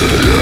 Yeah.